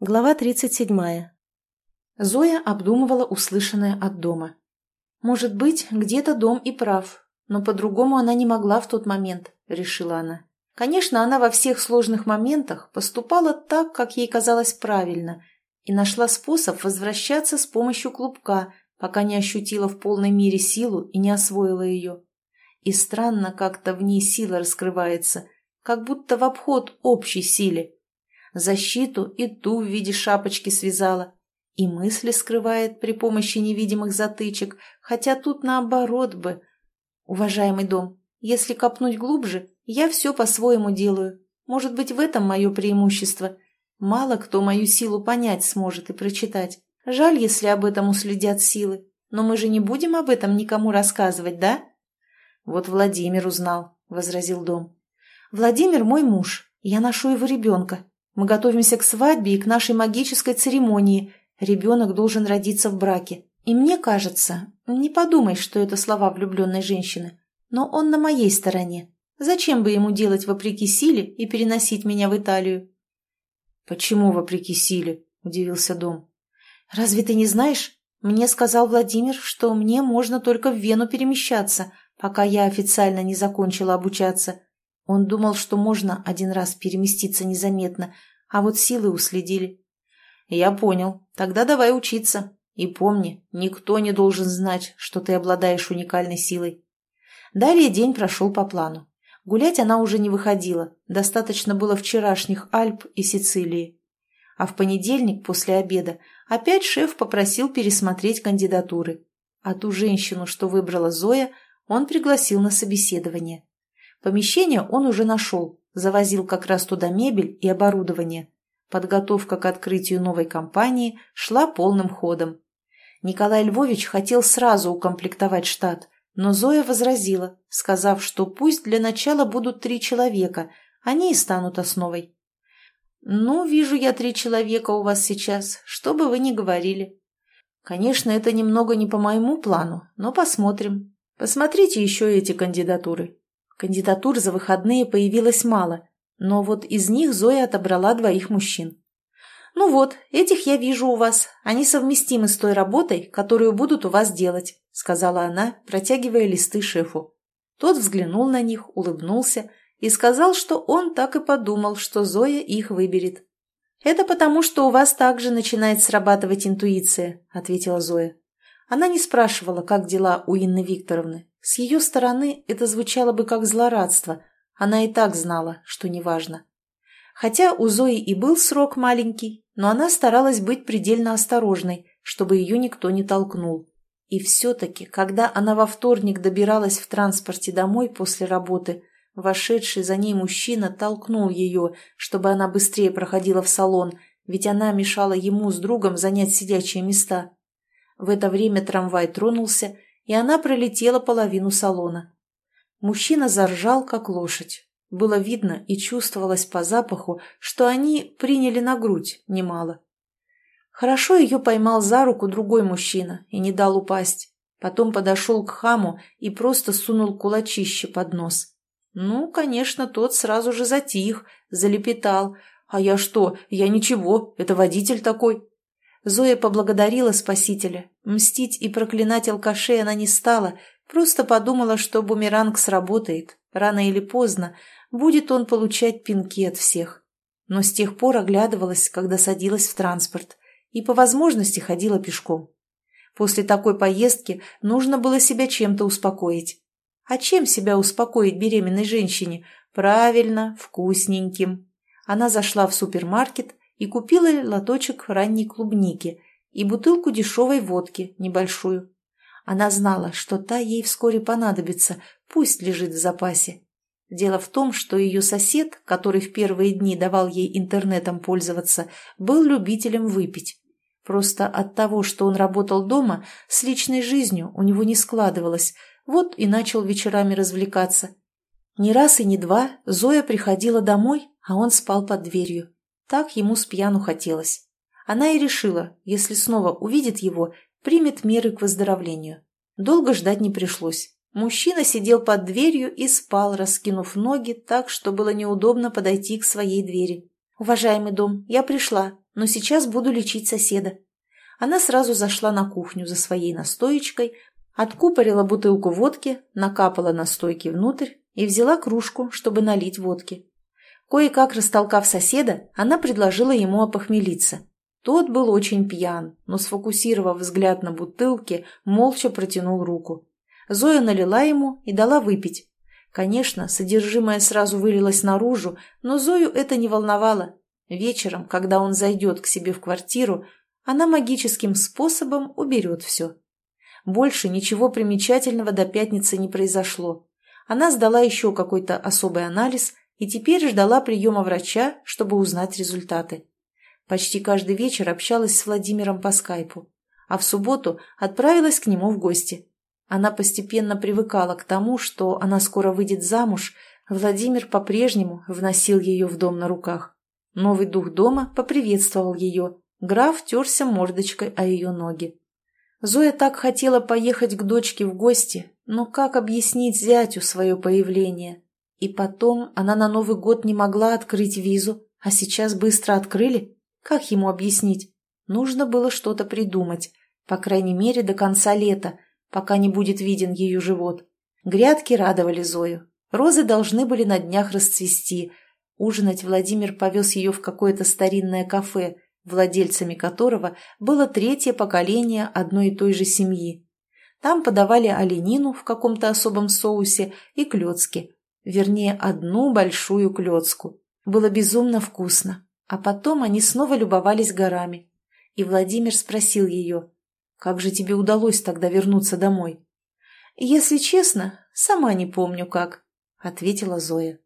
Глава 37. Зоя обдумывала услышанное от дома. «Может быть, где-то дом и прав, но по-другому она не могла в тот момент», — решила она. Конечно, она во всех сложных моментах поступала так, как ей казалось правильно, и нашла способ возвращаться с помощью клубка, пока не ощутила в полной мере силу и не освоила ее. И странно как-то в ней сила раскрывается, как будто в обход общей силе — защиту и ту в виде шапочки связала. И мысли скрывает при помощи невидимых затычек, хотя тут наоборот бы. Уважаемый дом, если копнуть глубже, я все по-своему делаю. Может быть, в этом мое преимущество. Мало кто мою силу понять сможет и прочитать. Жаль, если об этом уследят силы. Но мы же не будем об этом никому рассказывать, да? Вот Владимир узнал, — возразил дом. Владимир мой муж. Я ношу его ребенка. Мы готовимся к свадьбе и к нашей магической церемонии. Ребенок должен родиться в браке. И мне кажется, не подумай, что это слова влюбленной женщины, но он на моей стороне. Зачем бы ему делать вопреки силе и переносить меня в Италию? «Почему вопреки силе?» – удивился Дом. «Разве ты не знаешь? Мне сказал Владимир, что мне можно только в Вену перемещаться, пока я официально не закончила обучаться. Он думал, что можно один раз переместиться незаметно, а вот силы уследили. Я понял. Тогда давай учиться. И помни, никто не должен знать, что ты обладаешь уникальной силой. Далее день прошел по плану. Гулять она уже не выходила, достаточно было вчерашних Альп и Сицилии. А в понедельник после обеда опять шеф попросил пересмотреть кандидатуры. А ту женщину, что выбрала Зоя, он пригласил на собеседование. Помещение он уже нашел, завозил как раз туда мебель и оборудование. Подготовка к открытию новой компании шла полным ходом. Николай Львович хотел сразу укомплектовать штат, но Зоя возразила, сказав, что пусть для начала будут три человека, они и станут основой. «Ну, вижу я три человека у вас сейчас, что бы вы ни говорили. Конечно, это немного не по моему плану, но посмотрим. Посмотрите еще эти кандидатуры. Кандидатур за выходные появилось мало, но вот из них Зоя отобрала двоих мужчин. «Ну вот, этих я вижу у вас. Они совместимы с той работой, которую будут у вас делать», — сказала она, протягивая листы шефу. Тот взглянул на них, улыбнулся и сказал, что он так и подумал, что Зоя их выберет. «Это потому, что у вас также начинает срабатывать интуиция», — ответила Зоя. Она не спрашивала, как дела у Инны Викторовны, с ее стороны это звучало бы как злорадство. Она и так знала, что неважно. Хотя у Зои и был срок маленький, но она старалась быть предельно осторожной, чтобы ее никто не толкнул. И все-таки, когда она во вторник добиралась в транспорте домой после работы, вошедший за ней мужчина толкнул ее, чтобы она быстрее проходила в салон, ведь она мешала ему с другом занять сидячие места. В это время трамвай тронулся, и она пролетела половину салона. Мужчина заржал, как лошадь. Было видно и чувствовалось по запаху, что они приняли на грудь немало. Хорошо ее поймал за руку другой мужчина и не дал упасть. Потом подошел к хаму и просто сунул кулачище под нос. Ну, конечно, тот сразу же затих, залепетал. «А я что? Я ничего, это водитель такой». Зоя поблагодарила спасителя. Мстить и проклинать алкашей она не стала, просто подумала, что бумеранг сработает. Рано или поздно будет он получать пинки от всех. Но с тех пор оглядывалась, когда садилась в транспорт, и по возможности ходила пешком. После такой поездки нужно было себя чем-то успокоить. А чем себя успокоить беременной женщине? Правильно, вкусненьким. Она зашла в супермаркет и купила лоточек ранней клубники и бутылку дешевой водки, небольшую. Она знала, что та ей вскоре понадобится, пусть лежит в запасе. Дело в том, что ее сосед, который в первые дни давал ей интернетом пользоваться, был любителем выпить. Просто от того, что он работал дома, с личной жизнью у него не складывалось, вот и начал вечерами развлекаться. Ни раз и ни два Зоя приходила домой, а он спал под дверью. Так ему с пьяну хотелось. Она и решила, если снова увидит его, примет меры к выздоровлению. Долго ждать не пришлось. Мужчина сидел под дверью и спал, раскинув ноги так, что было неудобно подойти к своей двери. «Уважаемый дом, я пришла, но сейчас буду лечить соседа». Она сразу зашла на кухню за своей настоечкой, откупорила бутылку водки, накапала настойки внутрь и взяла кружку, чтобы налить водки. Кое-как растолкав соседа, она предложила ему опохмелиться. Тот был очень пьян, но, сфокусировав взгляд на бутылке, молча протянул руку. Зоя налила ему и дала выпить. Конечно, содержимое сразу вылилось наружу, но Зою это не волновало. Вечером, когда он зайдет к себе в квартиру, она магическим способом уберет все. Больше ничего примечательного до пятницы не произошло. Она сдала еще какой-то особый анализ и теперь ждала приема врача, чтобы узнать результаты. Почти каждый вечер общалась с Владимиром по скайпу, а в субботу отправилась к нему в гости. Она постепенно привыкала к тому, что она скоро выйдет замуж, Владимир по-прежнему вносил ее в дом на руках. Новый дух дома поприветствовал ее, граф терся мордочкой о ее ноги. Зоя так хотела поехать к дочке в гости, но как объяснить зятю свое появление? И потом она на Новый год не могла открыть визу, а сейчас быстро открыли. Как ему объяснить? Нужно было что-то придумать, по крайней мере, до конца лета, пока не будет виден ее живот. Грядки радовали Зою. Розы должны были на днях расцвести. Ужинать Владимир повез ее в какое-то старинное кафе, владельцами которого было третье поколение одной и той же семьи. Там подавали оленину в каком-то особом соусе и клетки. Вернее, одну большую клетку. Было безумно вкусно. А потом они снова любовались горами. И Владимир спросил ее, «Как же тебе удалось тогда вернуться домой?» «Если честно, сама не помню как», — ответила Зоя.